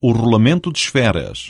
o rolamento de esferas.